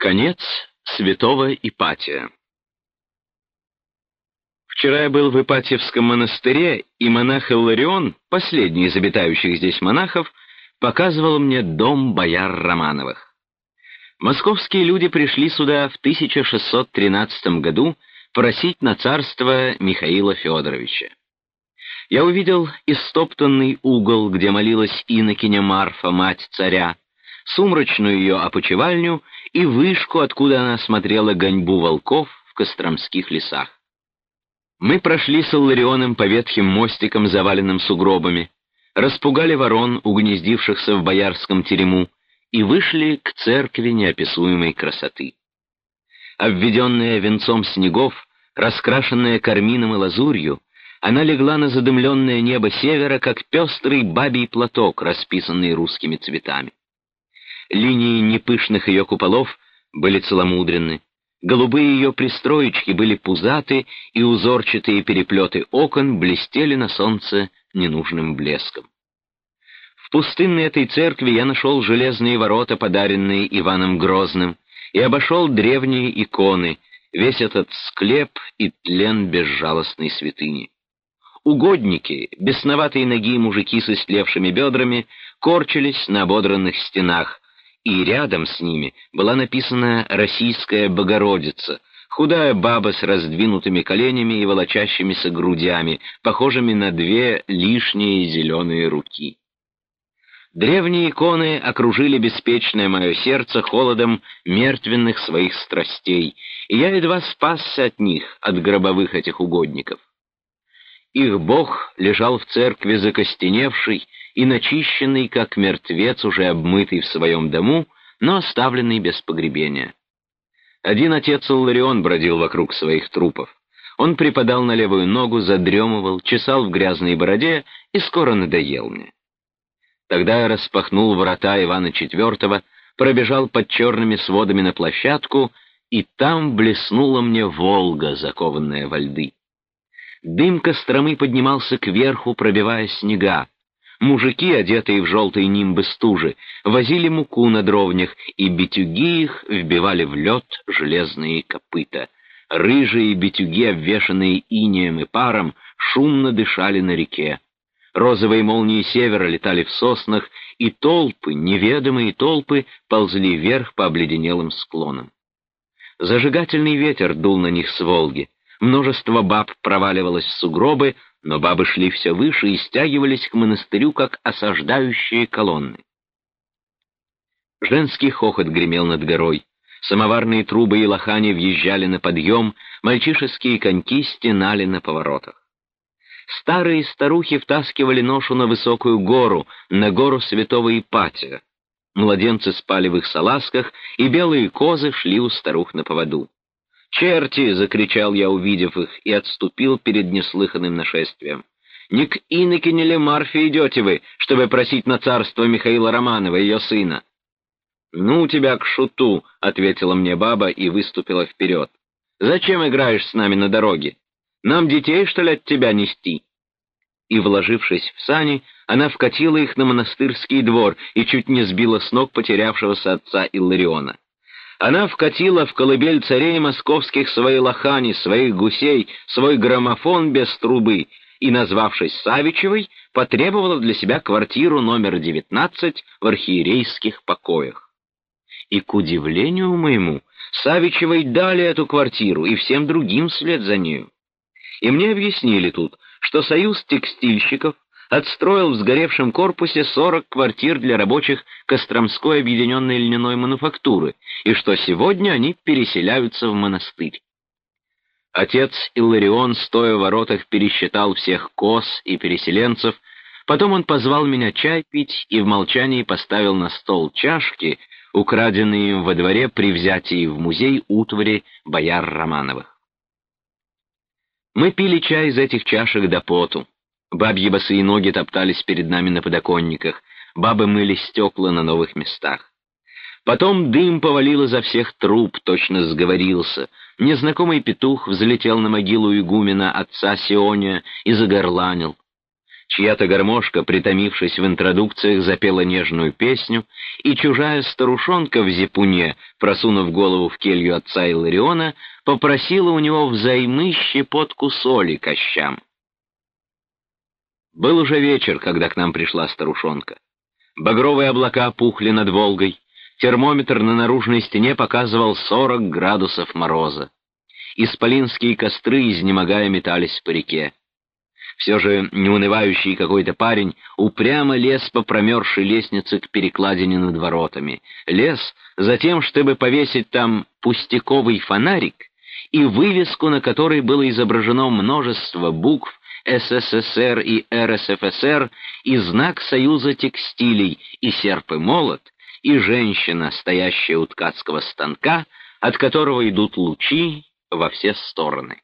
Конец святого Ипатия Вчера я был в Ипатьевском монастыре, и монах Илларион, последний из обитающих здесь монахов, показывал мне дом бояр Романовых. Московские люди пришли сюда в 1613 году просить на царство Михаила Федоровича. Я увидел истоптанный угол, где молилась инокиня Марфа, мать царя, сумрачную ее опочивальню и вышку, откуда она смотрела гоньбу волков в Костромских лесах. Мы прошли с Илларионом по ветхим мостикам, заваленным сугробами, распугали ворон, угнездившихся в боярском терему, и вышли к церкви неописуемой красоты. Обведенная венцом снегов, раскрашенная кармином и лазурью, она легла на задымленное небо севера, как пестрый бабий платок, расписанный русскими цветами. Линии непышных ее куполов были целомудренны, голубые ее пристроечки были пузаты, и узорчатые переплеты окон блестели на солнце ненужным блеском. В пустынной этой церкви я нашел железные ворота, подаренные Иваном Грозным, и обошел древние иконы, весь этот склеп и тлен безжалостной святыни. Угодники, бесноватые ноги мужики с истлевшими бедрами, корчились на ободранных стенах, и рядом с ними была написана «Российская Богородица», худая баба с раздвинутыми коленями и волочащимися грудями, похожими на две лишние зеленые руки. Древние иконы окружили беспечное мое сердце холодом мертвенных своих страстей, и я едва спасся от них, от гробовых этих угодников. Их бог лежал в церкви закостеневший и начищенный, как мертвец, уже обмытый в своем дому, но оставленный без погребения. Один отец Илларион бродил вокруг своих трупов. Он припадал на левую ногу, задремывал, чесал в грязной бороде и скоро надоел мне. Тогда я распахнул врата Ивана IV, пробежал под черными сводами на площадку, и там блеснула мне Волга, закованная во льды. Дым Костромы поднимался кверху, пробивая снега. Мужики, одетые в желтые нимбы стужи, возили муку на дровнях, и битюги их вбивали в лед железные копыта. Рыжие битюги, обвешанные инеем и паром, шумно дышали на реке. Розовые молнии севера летали в соснах, и толпы, неведомые толпы, ползли вверх по обледенелым склонам. Зажигательный ветер дул на них с Волги. Множество баб проваливалось в сугробы, но бабы шли все выше и стягивались к монастырю, как осаждающие колонны. Женский хохот гремел над горой. Самоварные трубы и лохани въезжали на подъем, мальчишеские коньки стенали на поворотах. Старые старухи втаскивали ношу на высокую гору, на гору святого Ипатия. Младенцы спали в их салазках, и белые козы шли у старух на поводу. «Черти!» — закричал я, увидев их, и отступил перед неслыханным нашествием. «Не к Иннокене ли Марфе идете вы, чтобы просить на царство Михаила Романова, ее сына?» «Ну тебя к шуту!» — ответила мне баба и выступила вперед. «Зачем играешь с нами на дороге? Нам детей, что ли, от тебя нести?» И, вложившись в сани, она вкатила их на монастырский двор и чуть не сбила с ног потерявшегося отца Иллариона. Она вкатила в колыбель царей московских свои лохани, своих гусей, свой граммофон без трубы и, назвавшись Савичевой, потребовала для себя квартиру номер 19 в архиерейских покоях. И, к удивлению моему, Савичевой дали эту квартиру и всем другим вслед за нею. И мне объяснили тут, что союз текстильщиков отстроил в сгоревшем корпусе 40 квартир для рабочих Костромской объединенной льняной мануфактуры, и что сегодня они переселяются в монастырь. Отец Илларион, стоя в воротах, пересчитал всех коз и переселенцев, потом он позвал меня чай пить и в молчании поставил на стол чашки, украденные им во дворе при взятии в музей утвари бояр Романовых. Мы пили чай из этих чашек до поту. Бабьи босые ноги топтались перед нами на подоконниках, бабы мыли стекла на новых местах. Потом дым повалил изо всех труб, точно сговорился. Незнакомый петух взлетел на могилу игумена отца Сиония и загорланил. Чья-то гармошка, притомившись в интродукциях, запела нежную песню, и чужая старушонка в зипуне, просунув голову в келью отца Илариона, попросила у него взаймы щепотку соли кощам. Был уже вечер, когда к нам пришла старушонка. Багровые облака пухли над Волгой, термометр на наружной стене показывал 40 градусов мороза. Исполинские костры, изнемогая, метались по реке. Все же неунывающий какой-то парень упрямо лез по промерзшей лестнице к перекладине над воротами. Лез за тем, чтобы повесить там пустяковый фонарик и вывеску, на которой было изображено множество букв СССР и РСФСР, и знак Союза текстилей, и серп и молот, и женщина, стоящая у ткацкого станка, от которого идут лучи во все стороны.